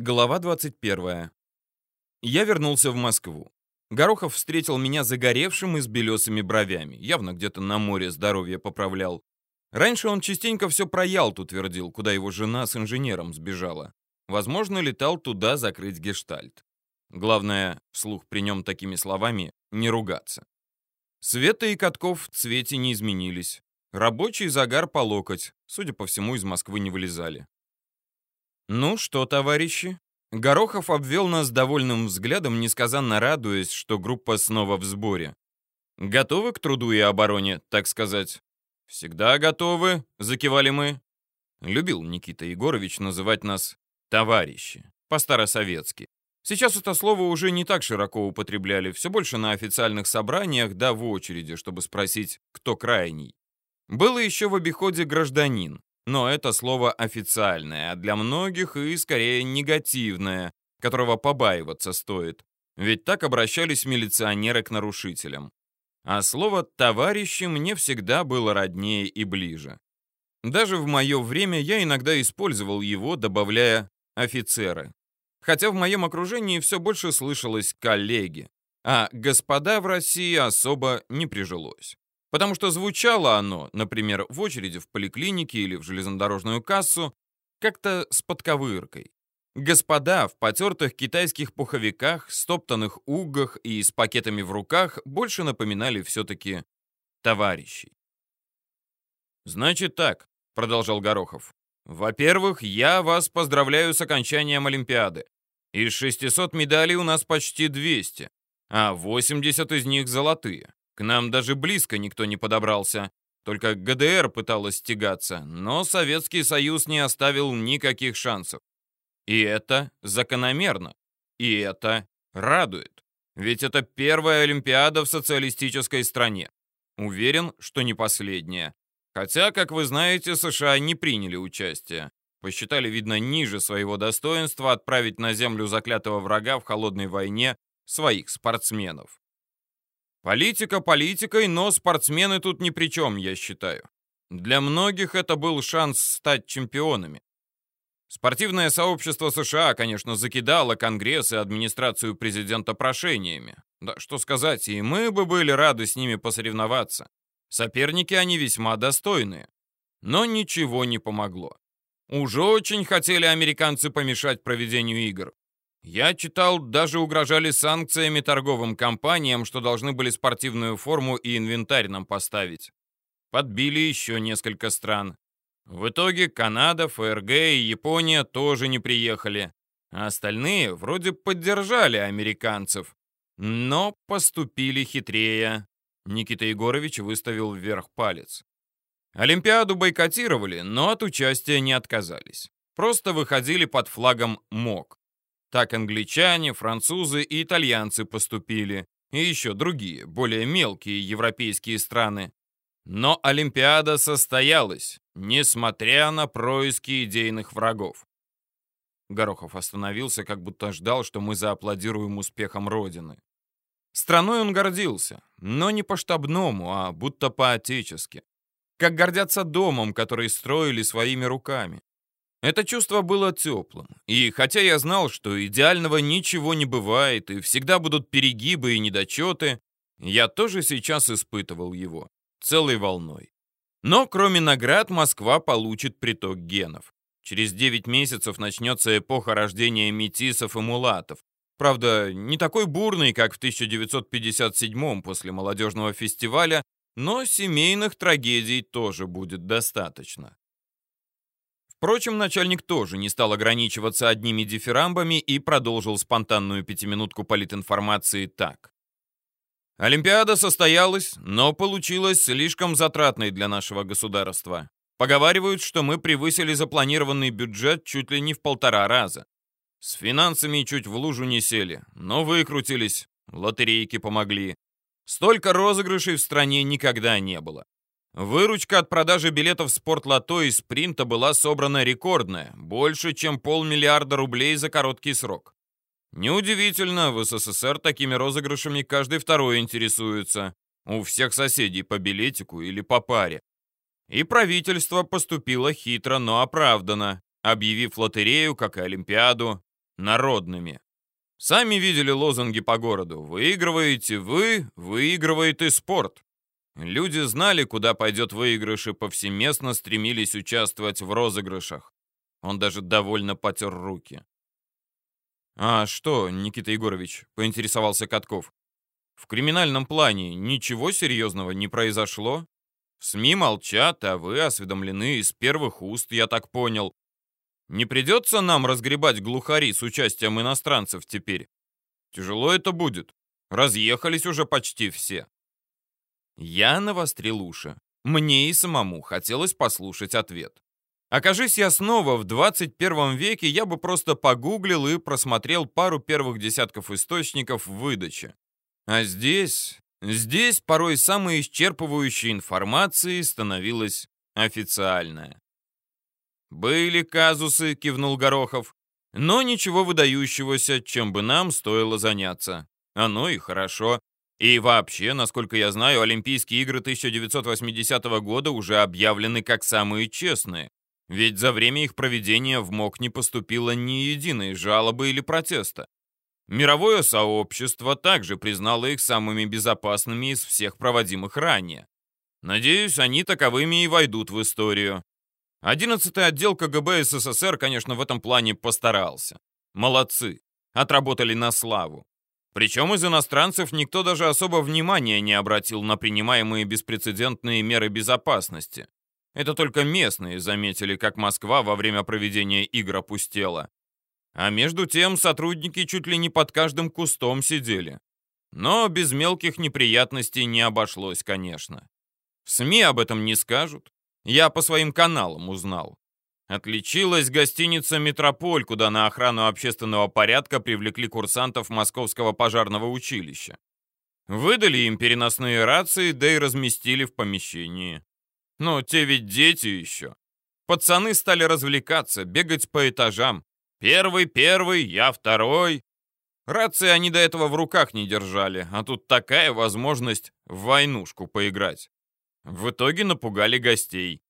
Глава 21. Я вернулся в Москву. Горохов встретил меня загоревшим и с белесыми бровями. Явно где-то на море здоровье поправлял. Раньше он частенько все про Ялту твердил, куда его жена с инженером сбежала. Возможно, летал туда закрыть гештальт. Главное, вслух при нем такими словами, не ругаться. Света и Катков в цвете не изменились. Рабочий загар по локоть, судя по всему, из Москвы не вылезали. «Ну что, товарищи?» Горохов обвел нас довольным взглядом, несказанно радуясь, что группа снова в сборе. «Готовы к труду и обороне, так сказать?» «Всегда готовы», — закивали мы. Любил Никита Егорович называть нас «товарищи», по-старосоветски. Сейчас это слово уже не так широко употребляли, все больше на официальных собраниях, да в очереди, чтобы спросить, кто крайний. Было еще в обиходе гражданин. Но это слово официальное, а для многих и скорее негативное, которого побаиваться стоит. Ведь так обращались милиционеры к нарушителям. А слово «товарищи» мне всегда было роднее и ближе. Даже в мое время я иногда использовал его, добавляя «офицеры». Хотя в моем окружении все больше слышалось «коллеги», а «господа» в России особо не прижилось. Потому что звучало оно, например, в очереди в поликлинике или в железнодорожную кассу, как-то с подковыркой. Господа в потертых китайских пуховиках, стоптанных угах и с пакетами в руках больше напоминали все-таки товарищей. «Значит так», — продолжал Горохов. «Во-первых, я вас поздравляю с окончанием Олимпиады. Из 600 медалей у нас почти 200, а 80 из них золотые. К нам даже близко никто не подобрался. Только ГДР пыталась стягаться, но Советский Союз не оставил никаких шансов. И это закономерно. И это радует. Ведь это первая Олимпиада в социалистической стране. Уверен, что не последняя. Хотя, как вы знаете, США не приняли участие. Посчитали, видно, ниже своего достоинства отправить на землю заклятого врага в холодной войне своих спортсменов. Политика политикой, но спортсмены тут ни при чем, я считаю. Для многих это был шанс стать чемпионами. Спортивное сообщество США, конечно, закидало Конгресс и администрацию президента прошениями. Да что сказать, и мы бы были рады с ними посоревноваться. Соперники они весьма достойные. Но ничего не помогло. Уже очень хотели американцы помешать проведению игр. Я читал, даже угрожали санкциями торговым компаниям, что должны были спортивную форму и инвентарь нам поставить. Подбили еще несколько стран. В итоге Канада, ФРГ и Япония тоже не приехали. А остальные вроде поддержали американцев, но поступили хитрее. Никита Егорович выставил вверх палец. Олимпиаду бойкотировали, но от участия не отказались. Просто выходили под флагом МОК. Так англичане, французы и итальянцы поступили, и еще другие, более мелкие европейские страны. Но Олимпиада состоялась, несмотря на происки идейных врагов. Горохов остановился, как будто ждал, что мы зааплодируем успехом Родины. Страной он гордился, но не по-штабному, а будто по-отечески. Как гордятся домом, который строили своими руками. Это чувство было теплым, и хотя я знал, что идеального ничего не бывает, и всегда будут перегибы и недочеты, я тоже сейчас испытывал его, целой волной. Но кроме наград Москва получит приток генов. Через 9 месяцев начнется эпоха рождения метисов и мулатов. Правда, не такой бурный, как в 1957 после молодежного фестиваля, но семейных трагедий тоже будет достаточно. Впрочем, начальник тоже не стал ограничиваться одними дифирамбами и продолжил спонтанную пятиминутку политинформации так. Олимпиада состоялась, но получилась слишком затратной для нашего государства. Поговаривают, что мы превысили запланированный бюджет чуть ли не в полтора раза. С финансами чуть в лужу не сели, но выкрутились, лотерейки помогли. Столько розыгрышей в стране никогда не было. Выручка от продажи билетов спортлото и спринта была собрана рекордная, больше, чем полмиллиарда рублей за короткий срок. Неудивительно, в СССР такими розыгрышами каждый второй интересуется. У всех соседей по билетику или по паре. И правительство поступило хитро, но оправданно, объявив лотерею, как и Олимпиаду, народными. Сами видели лозунги по городу. Выигрываете вы, выигрывает и спорт. Люди знали, куда пойдет выигрыш, и повсеместно стремились участвовать в розыгрышах. Он даже довольно потер руки. «А что, Никита Егорович?» — поинтересовался Катков. «В криминальном плане ничего серьезного не произошло? В СМИ молчат, а вы осведомлены из первых уст, я так понял. Не придется нам разгребать глухари с участием иностранцев теперь? Тяжело это будет. Разъехались уже почти все». Я навострил уши. Мне и самому хотелось послушать ответ. Окажись я снова в 21 веке, я бы просто погуглил и просмотрел пару первых десятков источников в выдаче. А здесь, здесь порой самой исчерпывающей информацией становилась официальная. «Были казусы», — кивнул Горохов, «но ничего выдающегося, чем бы нам стоило заняться. Оно и хорошо. И вообще, насколько я знаю, Олимпийские игры 1980 года уже объявлены как самые честные. Ведь за время их проведения в МОК не поступило ни единой жалобы или протеста. Мировое сообщество также признало их самыми безопасными из всех проводимых ранее. Надеюсь, они таковыми и войдут в историю. 11-й отдел КГБ СССР, конечно, в этом плане постарался. Молодцы. Отработали на славу. Причем из иностранцев никто даже особо внимания не обратил на принимаемые беспрецедентные меры безопасности. Это только местные заметили, как Москва во время проведения игр опустела. А между тем сотрудники чуть ли не под каждым кустом сидели. Но без мелких неприятностей не обошлось, конечно. В СМИ об этом не скажут. Я по своим каналам узнал. Отличилась гостиница «Метрополь», куда на охрану общественного порядка привлекли курсантов Московского пожарного училища. Выдали им переносные рации, да и разместили в помещении. Но те ведь дети еще. Пацаны стали развлекаться, бегать по этажам. Первый, первый, я второй. Рации они до этого в руках не держали, а тут такая возможность в войнушку поиграть. В итоге напугали гостей.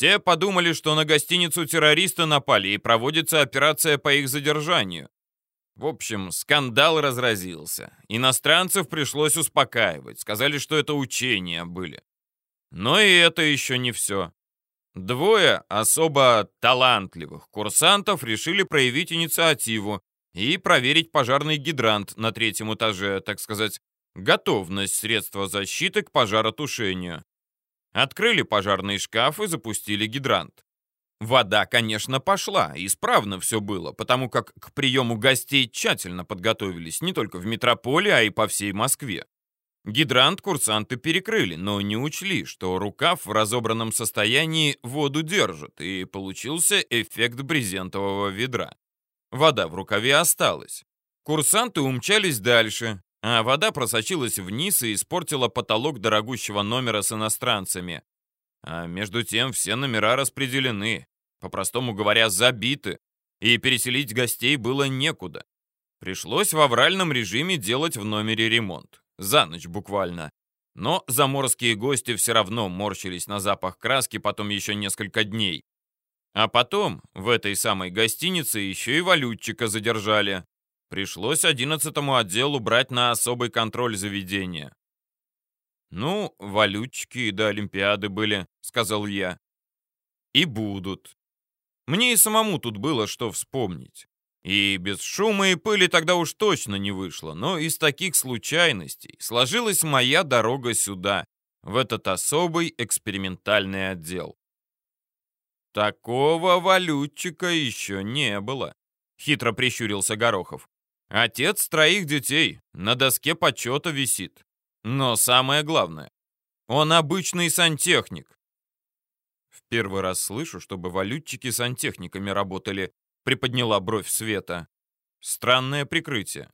Те подумали, что на гостиницу террористы напали и проводится операция по их задержанию. В общем, скандал разразился. Иностранцев пришлось успокаивать. Сказали, что это учения были. Но и это еще не все. Двое особо талантливых курсантов решили проявить инициативу и проверить пожарный гидрант на третьем этаже, так сказать, готовность средства защиты к пожаротушению. Открыли пожарный шкаф и запустили гидрант. Вода, конечно, пошла, исправно все было, потому как к приему гостей тщательно подготовились не только в метрополе, а и по всей Москве. Гидрант курсанты перекрыли, но не учли, что рукав в разобранном состоянии воду держит, и получился эффект брезентового ведра. Вода в рукаве осталась. Курсанты умчались дальше, а вода просочилась вниз и испортила потолок дорогущего номера с иностранцами. А между тем все номера распределены, по-простому говоря, забиты, и переселить гостей было некуда. Пришлось в авральном режиме делать в номере ремонт. За ночь буквально. Но заморские гости все равно морщились на запах краски потом еще несколько дней. А потом в этой самой гостинице еще и валютчика задержали. Пришлось одиннадцатому отделу брать на особый контроль заведения. «Ну, валютчики до Олимпиады были», — сказал я. «И будут. Мне и самому тут было что вспомнить. И без шума и пыли тогда уж точно не вышло, но из таких случайностей сложилась моя дорога сюда, в этот особый экспериментальный отдел. Такого валютчика еще не было, хитро прищурился Горохов. Отец троих детей, на доске почета висит. Но самое главное, он обычный сантехник. В первый раз слышу, чтобы валютчики сантехниками работали, приподняла бровь Света. Странное прикрытие.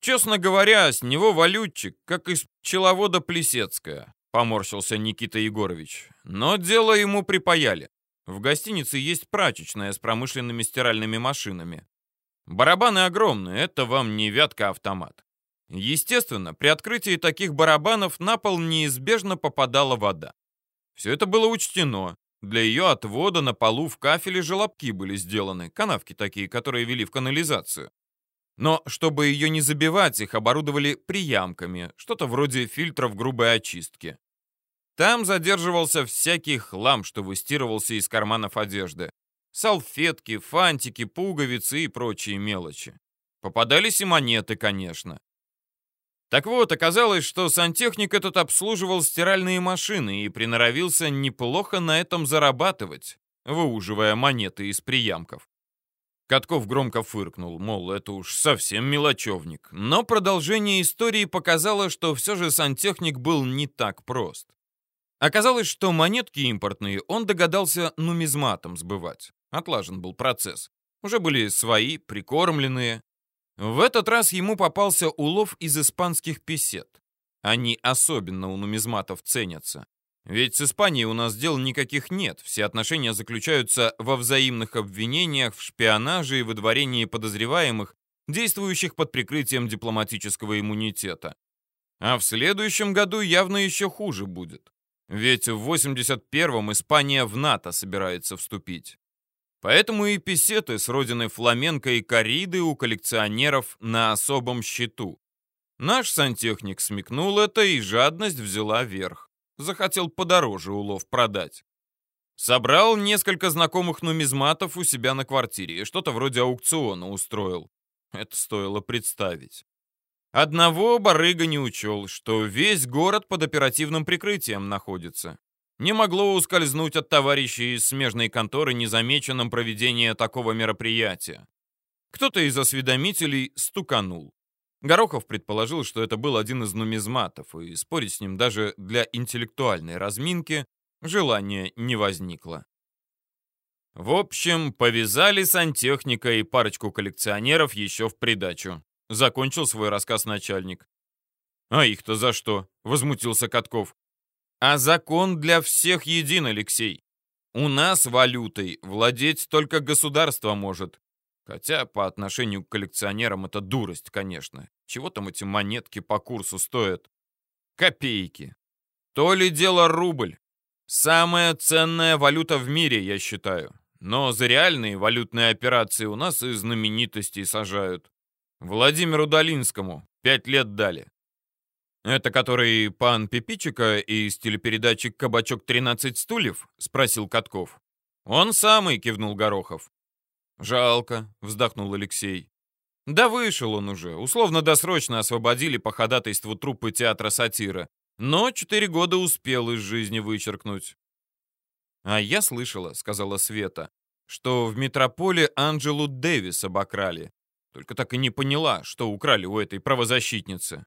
Честно говоря, с него валютчик, как из пчеловода Плесецкая, поморщился Никита Егорович. Но дело ему припаяли. В гостинице есть прачечная с промышленными стиральными машинами. Барабаны огромные, это вам не вятка-автомат. Естественно, при открытии таких барабанов на пол неизбежно попадала вода. Все это было учтено, Для ее отвода на полу в кафеле желобки были сделаны, канавки такие, которые вели в канализацию. Но чтобы ее не забивать, их оборудовали приямками, что-то вроде фильтров грубой очистки. Там задерживался всякий хлам, что выстирывался из карманов одежды. Салфетки, фантики, пуговицы и прочие мелочи. Попадались и монеты, конечно. Так вот, оказалось, что сантехник этот обслуживал стиральные машины и приноровился неплохо на этом зарабатывать, выуживая монеты из приямков. Катков громко фыркнул, мол, это уж совсем мелочевник. Но продолжение истории показало, что все же сантехник был не так прост. Оказалось, что монетки импортные он догадался нумизматом сбывать. Отлажен был процесс. Уже были свои, прикормленные. В этот раз ему попался улов из испанских песет. Они особенно у нумизматов ценятся. Ведь с Испанией у нас дел никаких нет. Все отношения заключаются во взаимных обвинениях, в шпионаже и выдворении подозреваемых, действующих под прикрытием дипломатического иммунитета. А в следующем году явно еще хуже будет. Ведь в 81-м Испания в НАТО собирается вступить. Поэтому и песеты с родины фламенко и кориды у коллекционеров на особом счету. Наш сантехник смекнул это, и жадность взяла верх. Захотел подороже улов продать. Собрал несколько знакомых нумизматов у себя на квартире и что-то вроде аукциона устроил. Это стоило представить. Одного барыга не учел, что весь город под оперативным прикрытием находится не могло ускользнуть от товарищей из смежной конторы незамеченным проведение такого мероприятия. Кто-то из осведомителей стуканул. Горохов предположил, что это был один из нумизматов, и спорить с ним даже для интеллектуальной разминки желания не возникло. В общем, повязали сантехника и парочку коллекционеров еще в придачу. Закончил свой рассказ начальник. «А их-то за что?» — возмутился Катков. А закон для всех един, Алексей. У нас валютой владеть только государство может. Хотя по отношению к коллекционерам это дурость, конечно. Чего там эти монетки по курсу стоят? Копейки. То ли дело рубль. Самая ценная валюта в мире, я считаю. Но за реальные валютные операции у нас и знаменитостей сажают. Владимиру Долинскому пять лет дали. «Это который пан Пипичика из телепередачи «Кабачок 13 стульев?» — спросил Катков. «Он самый», — кивнул Горохов. «Жалко», — вздохнул Алексей. «Да вышел он уже. Условно-досрочно освободили по ходатайству труппы театра сатира. Но четыре года успел из жизни вычеркнуть». «А я слышала», — сказала Света, «что в метрополе Анджелу Дэвис обокрали. Только так и не поняла, что украли у этой правозащитницы».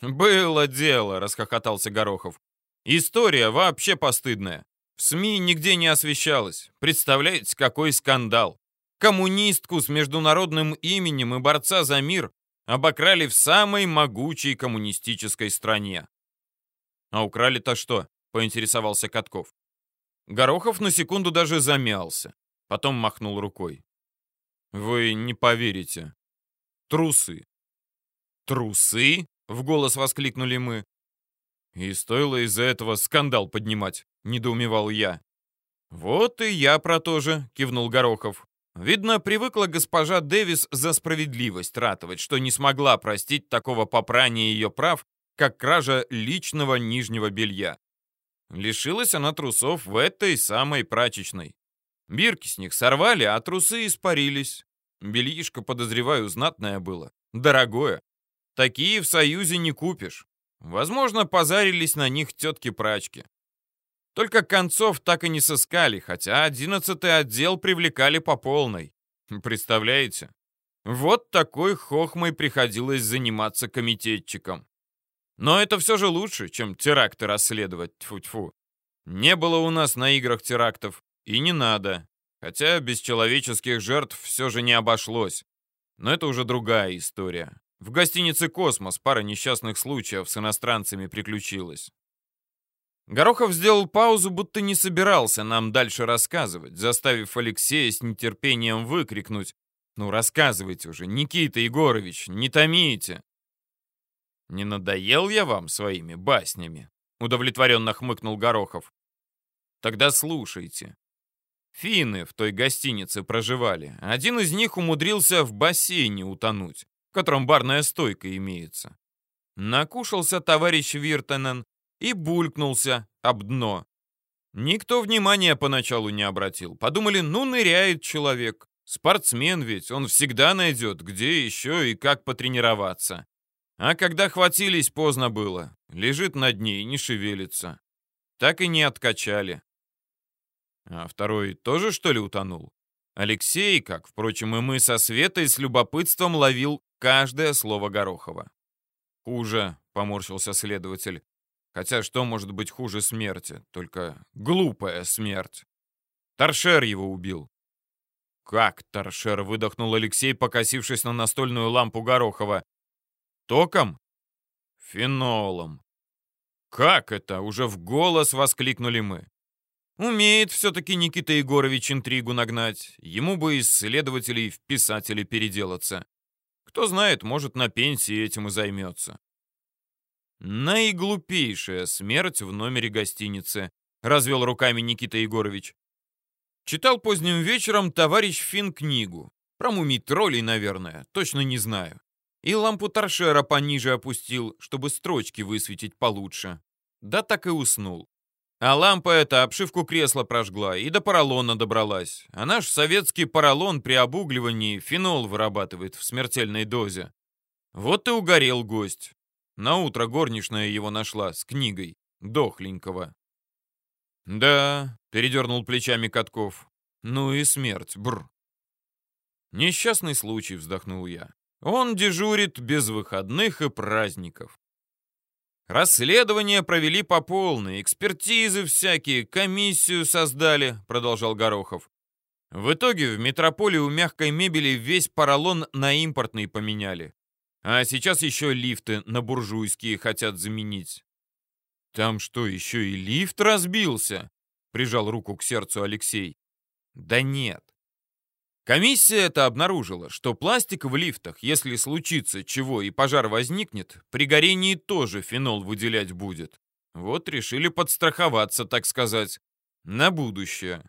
«Было дело», — расхохотался Горохов. «История вообще постыдная. В СМИ нигде не освещалась. Представляете, какой скандал. Коммунистку с международным именем и борца за мир обокрали в самой могучей коммунистической стране». «А украли-то что?» — поинтересовался Катков. Горохов на секунду даже замялся. Потом махнул рукой. «Вы не поверите. Трусы». «Трусы?» В голос воскликнули мы. И стоило из-за этого скандал поднимать, недоумевал я. Вот и я про то же, кивнул Горохов. Видно, привыкла госпожа Дэвис за справедливость ратовать, что не смогла простить такого попрания ее прав, как кража личного нижнего белья. Лишилась она трусов в этой самой прачечной. Бирки с них сорвали, а трусы испарились. Бельишко, подозреваю, знатное было. Дорогое. Такие в Союзе не купишь. Возможно, позарились на них тетки-прачки. Только концов так и не сыскали, хотя одиннадцатый отдел привлекали по полной. Представляете? Вот такой хохмой приходилось заниматься комитетчиком. Но это все же лучше, чем теракты расследовать, тьфу-тьфу. Не было у нас на играх терактов, и не надо. Хотя без человеческих жертв все же не обошлось. Но это уже другая история. В гостинице «Космос» пара несчастных случаев с иностранцами приключилась. Горохов сделал паузу, будто не собирался нам дальше рассказывать, заставив Алексея с нетерпением выкрикнуть «Ну, рассказывайте уже, Никита Егорович, не томите!» «Не надоел я вам своими баснями?» — удовлетворенно хмыкнул Горохов. Тогда слушайте. Финны в той гостинице проживали. Один из них умудрился в бассейне утонуть, в котором барная стойка имеется. Накушался товарищ Виртенен и булькнулся об дно. Никто внимания поначалу не обратил. Подумали, ну ныряет человек. Спортсмен ведь, он всегда найдет, где еще и как потренироваться. А когда хватились, поздно было. Лежит на дне и не шевелится. Так и не откачали. А второй тоже, что ли, утонул? Алексей, как, впрочем, и мы со Светой, с любопытством ловил каждое слово Горохова. «Хуже», — поморщился следователь. «Хотя что может быть хуже смерти? Только глупая смерть. Торшер его убил». «Как торшер?» — выдохнул Алексей, покосившись на настольную лампу Горохова. «Током?» «Фенолом». «Как это?» — уже в голос воскликнули мы. Умеет все-таки Никита Егорович интригу нагнать. Ему бы из следователей в писатели переделаться. Кто знает, может, на пенсии этим и займется. Наиглупейшая смерть в номере гостиницы, развел руками Никита Егорович. Читал поздним вечером товарищ Фин книгу. Про мумий троллей, наверное, точно не знаю. И лампу торшера пониже опустил, чтобы строчки высветить получше. Да так и уснул. А лампа эта обшивку кресла прожгла и до поролона добралась. А наш советский поролон при обугливании фенол вырабатывает в смертельной дозе. Вот и угорел гость. На утро горничная его нашла с книгой, дохленького. «Да», — передернул плечами Катков. «Ну и смерть, бр». «Несчастный случай», — вздохнул я. «Он дежурит без выходных и праздников. «Расследование провели по полной, экспертизы всякие, комиссию создали», — продолжал Горохов. В итоге в метрополе у мягкой мебели весь поролон на импортный поменяли. А сейчас еще лифты на буржуйские хотят заменить. «Там что, еще и лифт разбился?» — прижал руку к сердцу Алексей. «Да нет. Комиссия это обнаружила, что пластик в лифтах, если случится чего и пожар возникнет, при горении тоже фенол выделять будет. Вот решили подстраховаться, так сказать, на будущее.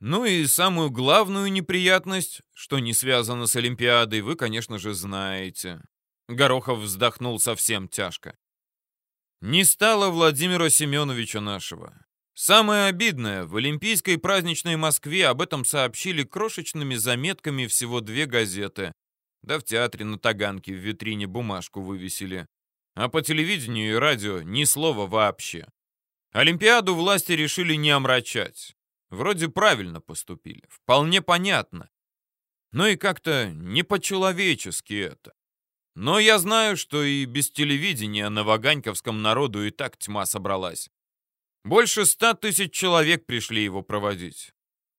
Ну и самую главную неприятность, что не связано с Олимпиадой, вы, конечно же, знаете. Горохов вздохнул совсем тяжко. Не стало Владимира Семеновича нашего. Самое обидное, в Олимпийской праздничной Москве об этом сообщили крошечными заметками всего две газеты. Да в театре на Таганке в витрине бумажку вывесили. А по телевидению и радио ни слова вообще. Олимпиаду власти решили не омрачать. Вроде правильно поступили, вполне понятно. Но и как-то не по-человечески это. Но я знаю, что и без телевидения на Ваганьковском народу и так тьма собралась. Больше ста тысяч человек пришли его проводить.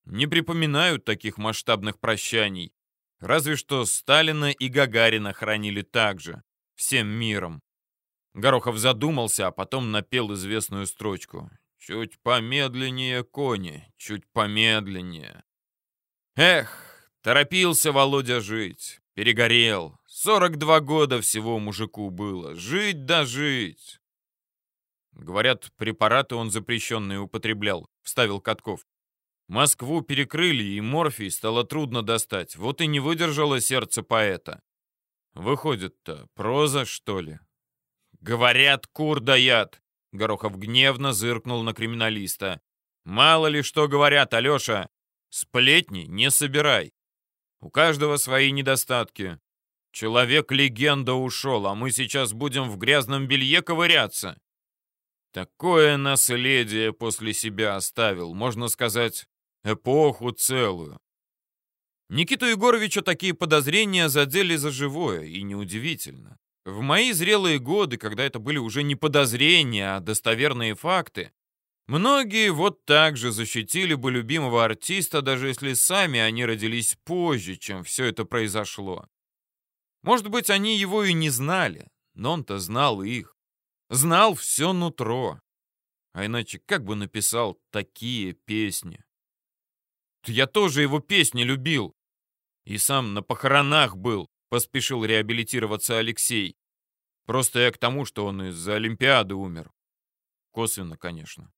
Не припоминают таких масштабных прощаний. Разве что Сталина и Гагарина хранили так же, всем миром. Горохов задумался, а потом напел известную строчку. «Чуть помедленнее, кони, чуть помедленнее». Эх, торопился Володя жить, перегорел. 42 года всего мужику было. Жить да жить. Говорят, препараты он запрещенные употреблял, вставил Катков. Москву перекрыли, и морфий стало трудно достать. Вот и не выдержало сердце поэта. Выходит-то, проза, что ли? Говорят, кур дает. Горохов гневно зыркнул на криминалиста. Мало ли что говорят, Алеша. Сплетни не собирай. У каждого свои недостатки. Человек-легенда ушел, а мы сейчас будем в грязном белье ковыряться. Такое наследие после себя оставил, можно сказать, эпоху целую. Никиту Егоровича такие подозрения задели за живое, и неудивительно. В мои зрелые годы, когда это были уже не подозрения, а достоверные факты, многие вот так же защитили бы любимого артиста, даже если сами они родились позже, чем все это произошло. Может быть, они его и не знали, но он-то знал их. Знал все нутро. А иначе как бы написал такие песни? Я тоже его песни любил. И сам на похоронах был, поспешил реабилитироваться Алексей. Просто я к тому, что он из-за Олимпиады умер. Косвенно, конечно.